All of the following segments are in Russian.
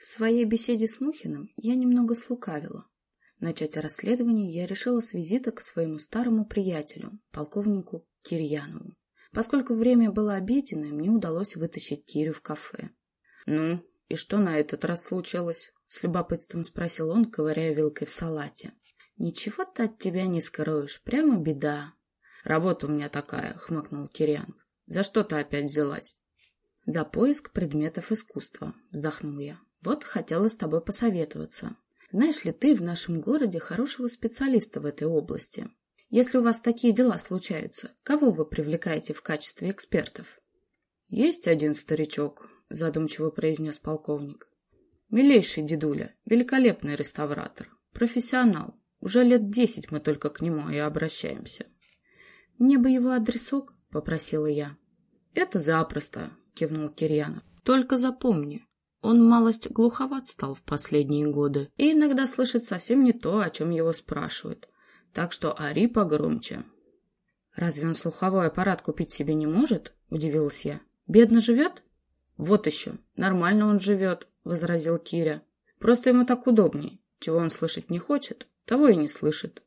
В своей беседе с Мухиным я немного слукавила. Начать расследование я решила с визита к своему старому приятелю, полковнику Кирьянову. Поскольку время было обеденное, мне удалось вытащить Кирю в кафе. «Ну, и что на этот раз случилось?» — с любопытством спросил он, ковыряя вилкой в салате. «Ничего ты от тебя не скроешь, прямо беда». «Работа у меня такая», — хмыкнул Кирьянов. «За что ты опять взялась?» «За поиск предметов искусства», — вздохнул я. «Вот хотела с тобой посоветоваться. Знаешь ли ты в нашем городе хорошего специалиста в этой области? Если у вас такие дела случаются, кого вы привлекаете в качестве экспертов?» «Есть один старичок», — задумчиво произнес полковник. «Милейший дедуля, великолепный реставратор, профессионал. Уже лет десять мы только к нему и обращаемся». «Мне бы его адресок», — попросила я. «Это запросто», — кивнул Кирьянов. «Только запомни, он малость глуховат стал в последние годы и иногда слышит совсем не то, о чем его спрашивают. Так что ори погромче. «Разве он слуховой аппарат купить себе не может?» – удивилась я. «Бедно живет?» «Вот еще. Нормально он живет», – возразил Киря. «Просто ему так удобнее. Чего он слышать не хочет, того и не слышит».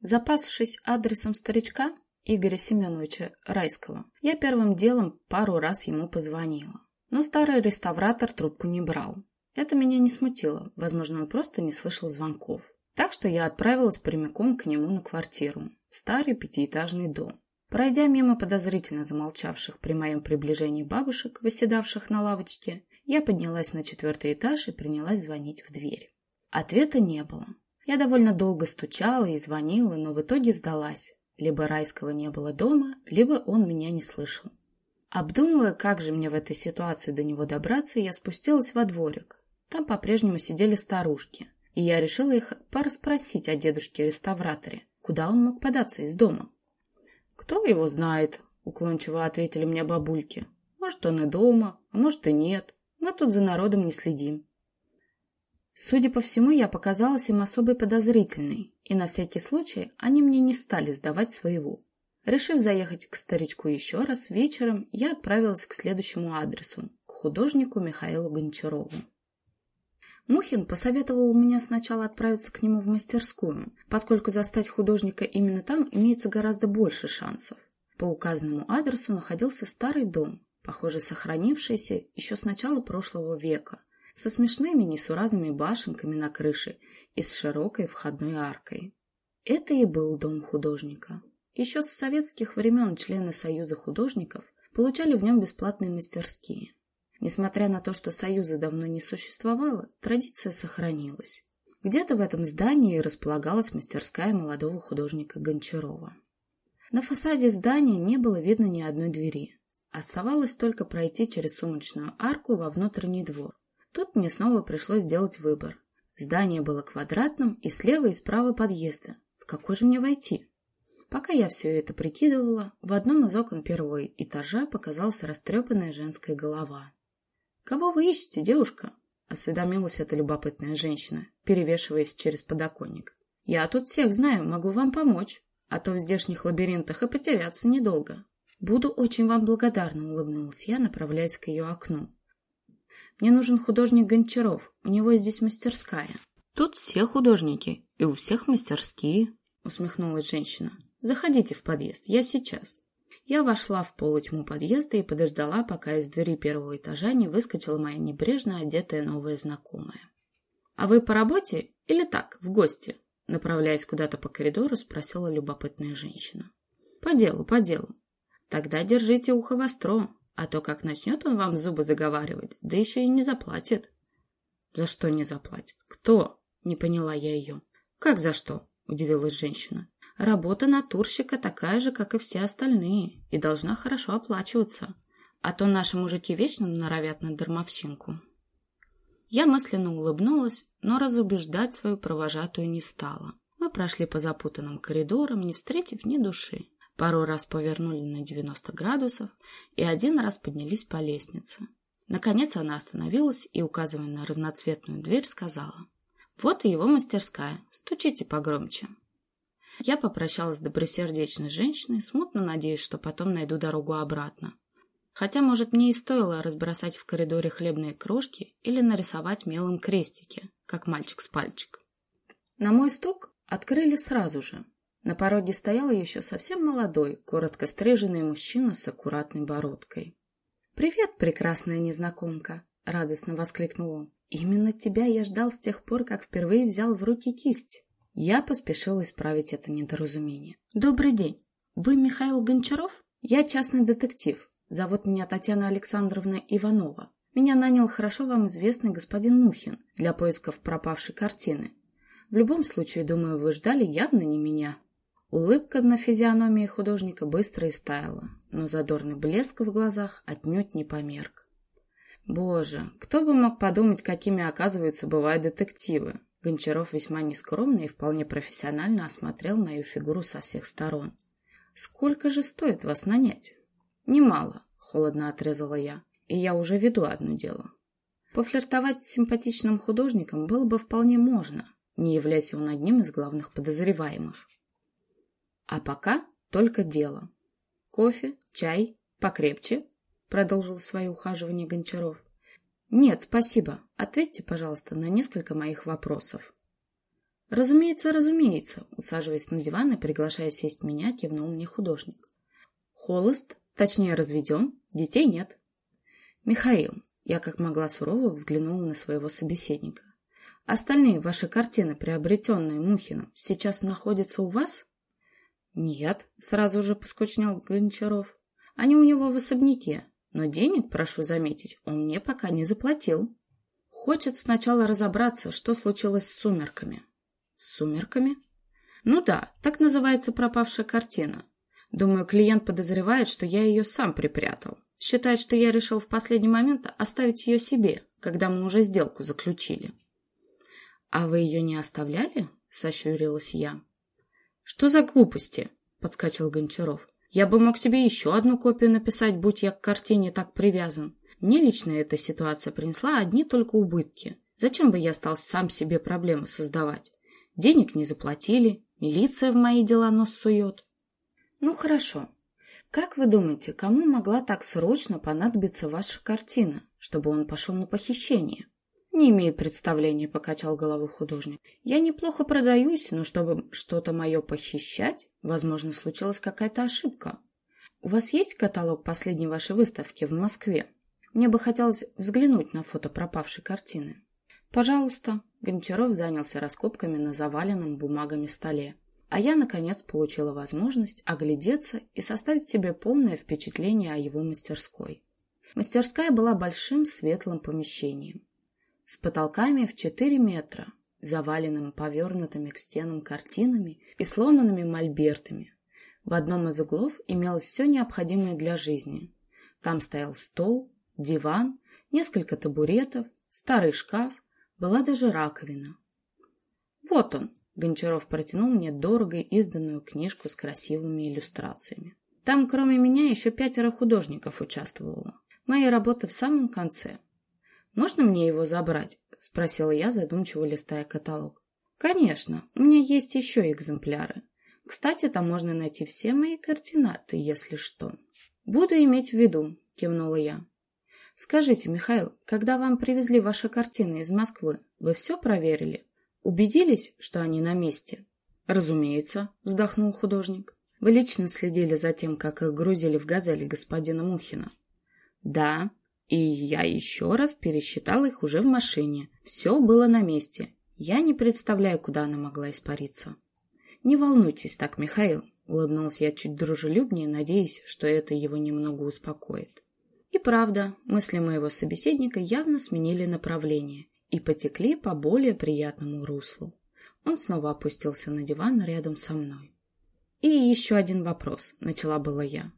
Запасшись адресом старичка, Игоря Семеновича Райского, я первым делом пару раз ему позвонила. Но старый реставратор трубку не брал. Это меня не смутило, возможно, он просто не слышал звонков. Так что я отправилась прямиком к нему на квартиру, в старый пятиэтажный дом. Пройдя мимо подозрительно замолчавших при моем приближении бабушек, выседавших на лавочке, я поднялась на четвертый этаж и принялась звонить в дверь. Ответа не было. Я довольно долго стучала и звонила, но в итоге сдалась. Либо райского не было дома, либо он меня не слышал. Обдумывая, как же мне в этой ситуации до него добраться, я спустилась во дворик. Там по-прежнему сидели старушки, и я решила их порасспросить о дедушке-реставраторе, куда он мог податься из дома. «Кто его знает?» — уклончиво ответили мне бабульки. «Может, он и дома, а может и нет. Мы тут за народом не следим». Судя по всему, я показалась им особой подозрительной, и на всякий случай они мне не стали сдавать своего. Решив заехать к старичку еще раз, вечером я отправилась к следующему адресу, к художнику Михаилу Гончарову. Мухин посоветовал мне сначала отправиться к нему в мастерскую, поскольку застать художника именно там имеется гораздо больше шансов. По указанному адресу находился старый дом, похоже, сохранившийся еще с начала прошлого века, со смешными несуразными башенками на крыше и с широкой входной аркой. Это и был дом художника. Еще с советских времен члены Союза художников получали в нем бесплатные мастерские. Несмотря на то, что Союза давно не существовало, традиция сохранилась. Где-то в этом здании располагалась мастерская молодого художника Гончарова. На фасаде здания не было видно ни одной двери. Оставалось только пройти через сумочную арку во внутренний двор. Тут мне снова пришлось сделать выбор. Здание было квадратным, и слева и справа подъезда. В какой же мне войти? Пока я все это прикидывала, в одном из окон первого этажа показалась растрепанная женская голова. «Кого вы ищете, девушка?» — осведомилась эта любопытная женщина, перевешиваясь через подоконник. «Я тут всех знаю, могу вам помочь, а то в здешних лабиринтах и потеряться недолго». «Буду очень вам благодарна», — улыбнулась я, направляясь к ее окну. «Мне нужен художник Гончаров, у него здесь мастерская». «Тут все художники, и у всех мастерские», — усмехнулась женщина. Заходите в подъезд, я сейчас. Я вошла в полутьму подъезда и подождала, пока из двери первого этажа не выскочила моя небрежно одетая новая знакомая. «А вы по работе или так, в гости?» Направляясь куда-то по коридору, спросила любопытная женщина. «По делу, по делу. Тогда держите ухо востро, а то как начнет он вам зубы заговаривать, да еще и не заплатит». «За что не заплатит? Кто?» — не поняла я ее. «Как за что?» — удивилась женщина. Работа натурщика такая же, как и все остальные, и должна хорошо оплачиваться. А то наши мужики вечно норовят на дармовщинку. Я мысленно улыбнулась, но разубеждать свою провожатую не стала. Мы прошли по запутанным коридорам, не встретив ни души. Пару раз повернули на 90 градусов и один раз поднялись по лестнице. Наконец она остановилась и, указывая на разноцветную дверь, сказала. «Вот и его мастерская. Стучите погромче». Я попрощалась с добросердечной женщиной, смутно надеясь, что потом найду дорогу обратно. Хотя, может, мне и стоило разбросать в коридоре хлебные крошки или нарисовать мелом крестики, как мальчик с пальчик. На мой стук открыли сразу же. На пороге стоял еще совсем молодой, коротко стриженный мужчина с аккуратной бородкой. «Привет, прекрасная незнакомка!» — радостно воскликнул он. «Именно тебя я ждал с тех пор, как впервые взял в руки кисть». Я поспешил исправить это недоразумение. «Добрый день. Вы Михаил Гончаров? Я частный детектив. Зовут меня Татьяна Александровна Иванова. Меня нанял хорошо вам известный господин Мухин для поисков пропавшей картины. В любом случае, думаю, вы ждали явно не меня». Улыбка на физиономии художника быстро истаяла, но задорный блеск в глазах отнюдь не померк. Боже, кто бы мог подумать, какими, оказываются, бывают детективы. Гончаров весьма нескромно и вполне профессионально осмотрел мою фигуру со всех сторон. «Сколько же стоит вас нанять?» «Немало», — холодно отрезала я, и я уже веду одно дело. Пофлиртовать с симпатичным художником было бы вполне можно, не являясь он одним из главных подозреваемых. А пока только дело. Кофе, чай, покрепче, продолжил свое ухаживание Гончаров. Нет, спасибо. Ответьте, пожалуйста, на несколько моих вопросов. Разумеется, разумеется, усаживаясь на диван и приглашая сесть меня, кивнул мне художник. Холост, точнее разведен, детей нет. Михаил, я как могла сурово взглянула на своего собеседника. Остальные ваши картины, приобретенные Мухиным, сейчас находятся у вас? «Нет», — сразу же поскучнел Гончаров. «Они у него в особняке, но денег, прошу заметить, он мне пока не заплатил. Хочет сначала разобраться, что случилось с сумерками». «С сумерками?» «Ну да, так называется пропавшая картина. Думаю, клиент подозревает, что я ее сам припрятал. Считает, что я решил в последний момент оставить ее себе, когда мы уже сделку заключили». «А вы ее не оставляли?» — сощурилась я. «Что за глупости?» — подскочил Гончаров. «Я бы мог себе еще одну копию написать, будь я к картине так привязан. Мне лично эта ситуация принесла одни только убытки. Зачем бы я стал сам себе проблемы создавать? Денег не заплатили, милиция в мои дела нос сует». «Ну хорошо. Как вы думаете, кому могла так срочно понадобиться ваша картина, чтобы он пошел на похищение?» «Не имею представления», — покачал головой художник. «Я неплохо продаюсь, но чтобы что-то мое похищать, возможно, случилась какая-то ошибка. У вас есть каталог последней вашей выставки в Москве? Мне бы хотелось взглянуть на фото пропавшей картины». «Пожалуйста», — Гончаров занялся раскопками на заваленном бумагами столе. А я, наконец, получила возможность оглядеться и составить себе полное впечатление о его мастерской. Мастерская была большим светлым помещением с потолками в 4 метра, заваленным повернутыми к стенам картинами и сломанными мольбертами. В одном из углов имелось все необходимое для жизни. Там стоял стол, диван, несколько табуретов, старый шкаф, была даже раковина. «Вот он!» — Гончаров протянул мне дорого изданную книжку с красивыми иллюстрациями. Там, кроме меня, еще пятеро художников участвовало. Мои работы в самом конце. «Можно мне его забрать?» — спросила я, задумчиво листая каталог. «Конечно, у меня есть еще экземпляры. Кстати, там можно найти все мои координаты, если что». «Буду иметь в виду», — кивнула я. «Скажите, Михаил, когда вам привезли ваши картины из Москвы, вы все проверили? Убедились, что они на месте?» «Разумеется», — вздохнул художник. «Вы лично следили за тем, как их грузили в «Газели» господина Мухина?» «Да», и я еще раз пересчитал их уже в машине. Все было на месте. Я не представляю, куда она могла испариться. «Не волнуйтесь так, Михаил», — улыбнулся я чуть дружелюбнее, надеясь, что это его немного успокоит. И правда, мысли моего собеседника явно сменили направление и потекли по более приятному руслу. Он снова опустился на диван рядом со мной. «И еще один вопрос», — начала была я.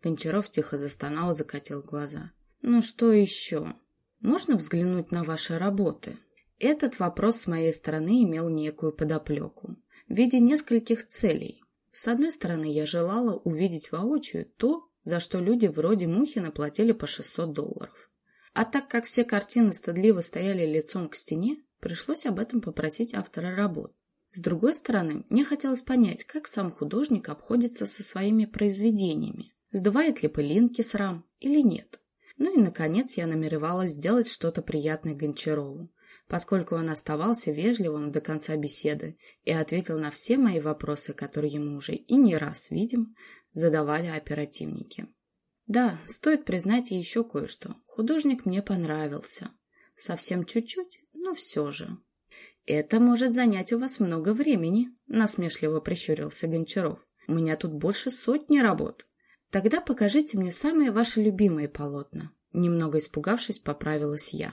Гончаров тихо застонал и закатил глаза. Ну что еще? Можно взглянуть на ваши работы? Этот вопрос с моей стороны имел некую подоплеку в виде нескольких целей. С одной стороны, я желала увидеть воочию то, за что люди вроде Мухина платили по 600 долларов. А так как все картины стыдливо стояли лицом к стене, пришлось об этом попросить автора работ. С другой стороны, мне хотелось понять, как сам художник обходится со своими произведениями, сдувает ли пылинки с рам или нет. Ну и, наконец, я намеревалась сделать что-то приятное Гончарову, поскольку он оставался вежливым до конца беседы и ответил на все мои вопросы, которые ему уже и не раз, видим, задавали оперативники. Да, стоит признать еще кое-что. Художник мне понравился. Совсем чуть-чуть, но все же. «Это может занять у вас много времени», — насмешливо прищурился Гончаров. «У меня тут больше сотни работ». «Тогда покажите мне самые ваши любимые полотна», — немного испугавшись, поправилась я.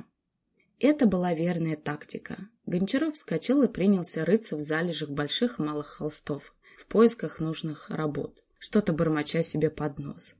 Это была верная тактика. Гончаров вскочил и принялся рыться в залежах больших и малых холстов в поисках нужных работ, что-то бормоча себе под нос.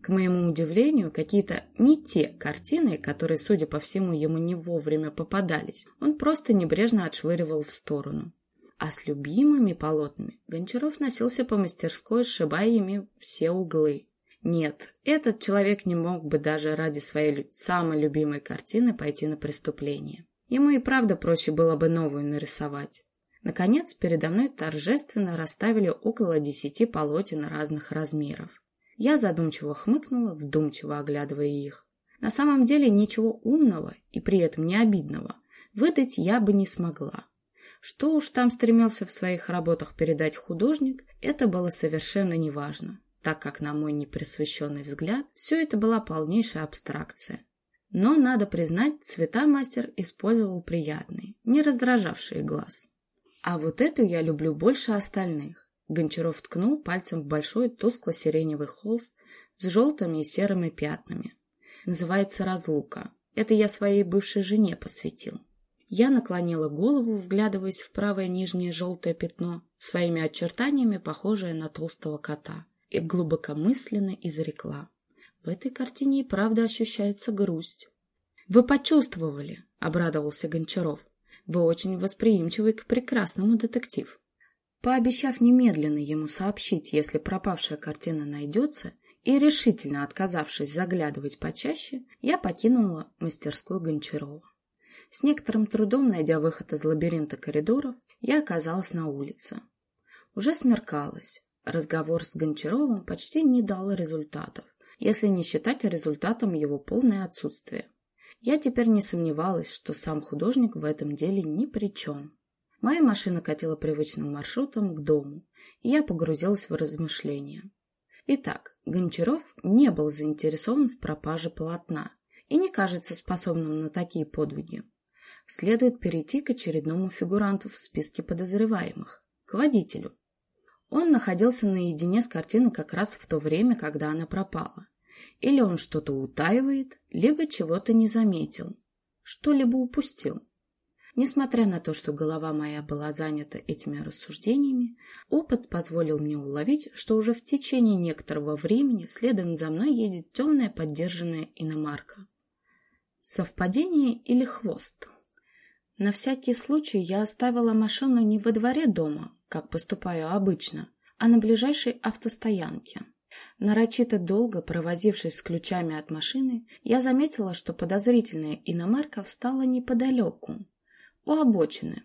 К моему удивлению, какие-то не те картины, которые, судя по всему, ему не вовремя попадались, он просто небрежно отшвыривал в сторону. А с любимыми полотнами Гончаров носился по мастерской, сшибая ими все углы. Нет, этот человек не мог бы даже ради своей самой любимой картины пойти на преступление. Ему и правда проще было бы новую нарисовать. Наконец, передо мной торжественно расставили около десяти полотен разных размеров. Я задумчиво хмыкнула, вдумчиво оглядывая их. На самом деле ничего умного и при этом не обидного выдать я бы не смогла. Что уж там стремился в своих работах передать художник, это было совершенно неважно, так как, на мой непресвященный взгляд, все это была полнейшая абстракция. Но, надо признать, цвета мастер использовал приятные, не раздражавшие глаз. А вот эту я люблю больше остальных. Гончаров ткнул пальцем в большой тускло-сиреневый холст с желтыми и серыми пятнами. Называется «Разлука». Это я своей бывшей жене посвятил. Я наклонила голову, вглядываясь в правое нижнее желтое пятно, своими очертаниями похожее на толстого кота, и глубокомысленно изрекла. В этой картине и правда ощущается грусть. «Вы почувствовали», — обрадовался Гончаров. «Вы очень восприимчивый к прекрасному детектив». Пообещав немедленно ему сообщить, если пропавшая картина найдется, и решительно отказавшись заглядывать почаще, я покинула мастерскую Гончарова. С некоторым трудом, найдя выход из лабиринта коридоров, я оказалась на улице. Уже смеркалось. Разговор с Гончаровым почти не дал результатов, если не считать результатом его полное отсутствие. Я теперь не сомневалась, что сам художник в этом деле ни при чем. Моя машина катила привычным маршрутом к дому, и я погрузилась в размышления. Итак, Гончаров не был заинтересован в пропаже полотна и не кажется способным на такие подвиги следует перейти к очередному фигуранту в списке подозреваемых, к водителю. Он находился наедине с картиной как раз в то время, когда она пропала. Или он что-то утаивает, либо чего-то не заметил, что-либо упустил. Несмотря на то, что голова моя была занята этими рассуждениями, опыт позволил мне уловить, что уже в течение некоторого времени следом за мной едет темная поддержанная иномарка. Совпадение или хвост? На всякий случай я оставила машину не во дворе дома, как поступаю обычно, а на ближайшей автостоянке. Нарочито долго провозившись с ключами от машины, я заметила, что подозрительная иномарка встала неподалеку, у обочины.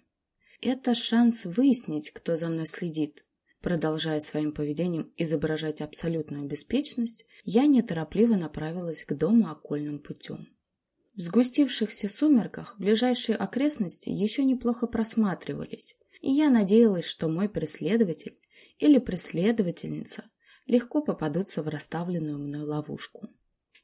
Это шанс выяснить, кто за мной следит. Продолжая своим поведением изображать абсолютную беспечность, я неторопливо направилась к дому окольным путем. В сгустившихся сумерках ближайшие окрестности еще неплохо просматривались, и я надеялась, что мой преследователь или преследовательница легко попадутся в расставленную мной ловушку.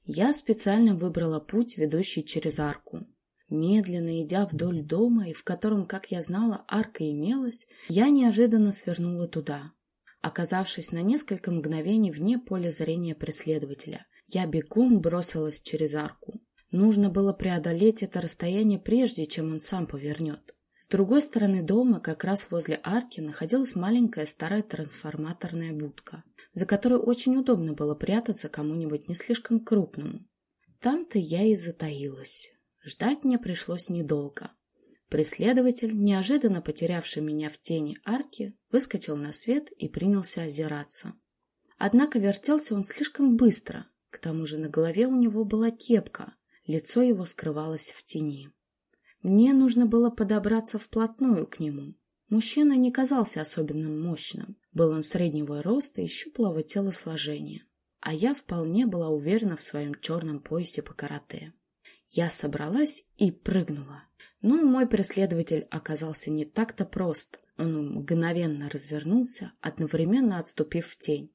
Я специально выбрала путь, ведущий через арку. Медленно идя вдоль дома, и в котором, как я знала, арка имелась, я неожиданно свернула туда. Оказавшись на несколько мгновений вне поля зрения преследователя, я бегом бросилась через арку. Нужно было преодолеть это расстояние прежде, чем он сам повернет. С другой стороны дома, как раз возле арки, находилась маленькая старая трансформаторная будка, за которой очень удобно было прятаться кому-нибудь не слишком крупному. Там-то я и затаилась. Ждать мне пришлось недолго. Преследователь, неожиданно потерявший меня в тени арки, выскочил на свет и принялся озираться. Однако вертелся он слишком быстро, к тому же на голове у него была кепка, Лицо его скрывалось в тени. Мне нужно было подобраться вплотную к нему. Мужчина не казался особенно мощным. Был он среднего роста и щуплого телосложения. а я вполне была уверена в своем черном поясе по карате. Я собралась и прыгнула. Но мой преследователь оказался не так-то прост. Он мгновенно развернулся, одновременно отступив в тень.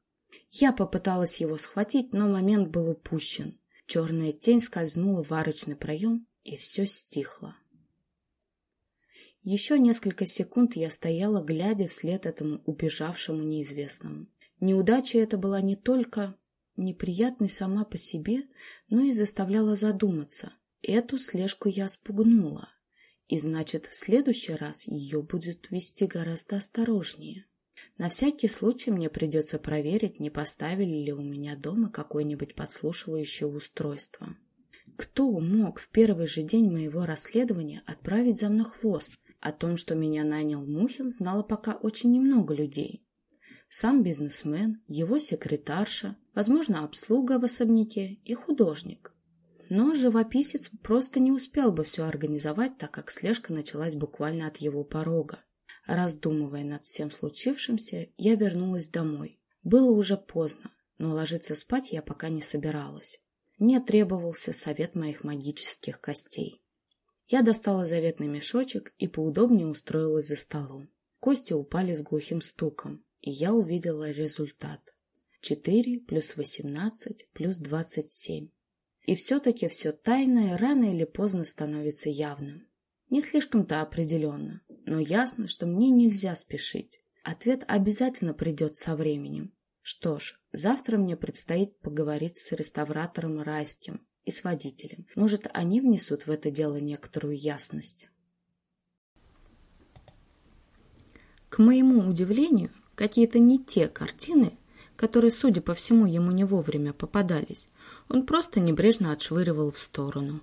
Я попыталась его схватить, но момент был упущен. Черная тень скользнула в арочный проем, и все стихло. Еще несколько секунд я стояла, глядя вслед этому убежавшему неизвестному. Неудача эта была не только неприятной сама по себе, но и заставляла задуматься. Эту слежку я спугнула, и значит, в следующий раз ее будут вести гораздо осторожнее. На всякий случай мне придется проверить, не поставили ли у меня дома какое-нибудь подслушивающее устройство. Кто мог в первый же день моего расследования отправить за мной хвост? О том, что меня нанял Мухин, знало пока очень немного людей. Сам бизнесмен, его секретарша, возможно, обслуга в особняке и художник. Но живописец просто не успел бы все организовать, так как слежка началась буквально от его порога. Раздумывая над всем случившимся, я вернулась домой. Было уже поздно, но ложиться спать я пока не собиралась. Мне требовался совет моих магических костей. Я достала заветный мешочек и поудобнее устроилась за столом. Кости упали с глухим стуком, и я увидела результат. 4 плюс 18 плюс 27. И все-таки все тайное рано или поздно становится явным. Не слишком-то определенно, но ясно, что мне нельзя спешить. Ответ обязательно придет со временем. Что ж, завтра мне предстоит поговорить с реставратором Райским и с водителем. Может, они внесут в это дело некоторую ясность. К моему удивлению, какие-то не те картины, которые, судя по всему, ему не вовремя попадались, он просто небрежно отшвыривал в сторону.